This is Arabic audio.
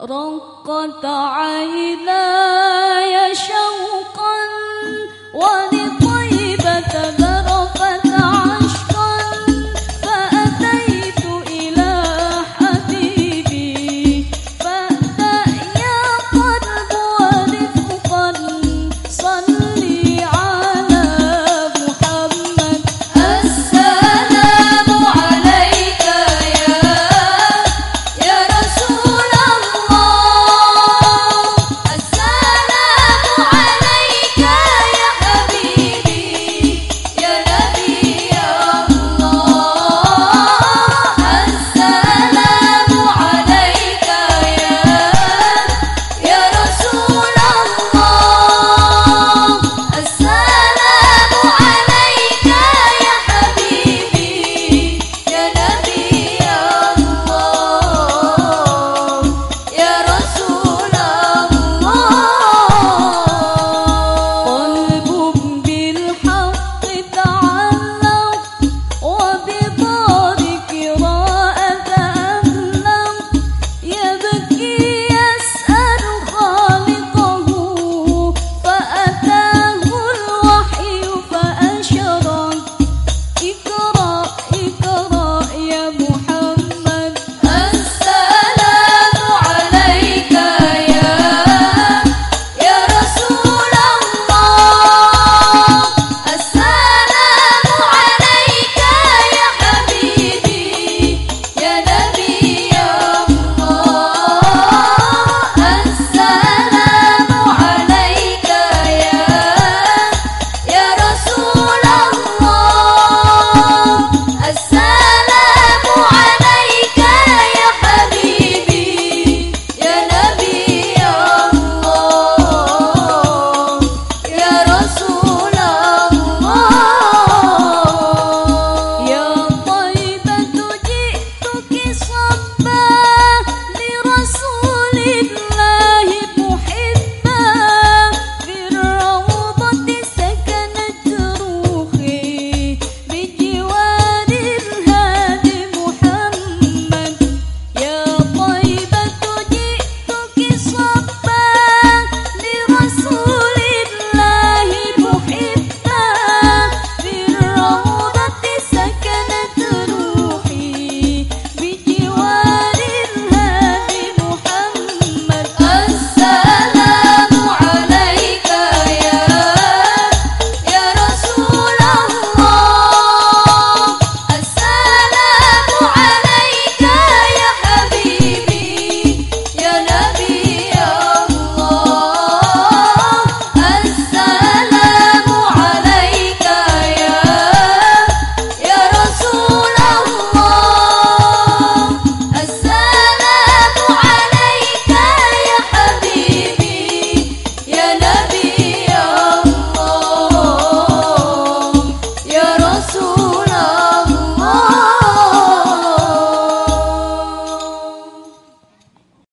رقت عيناي شوقا ولي corazón.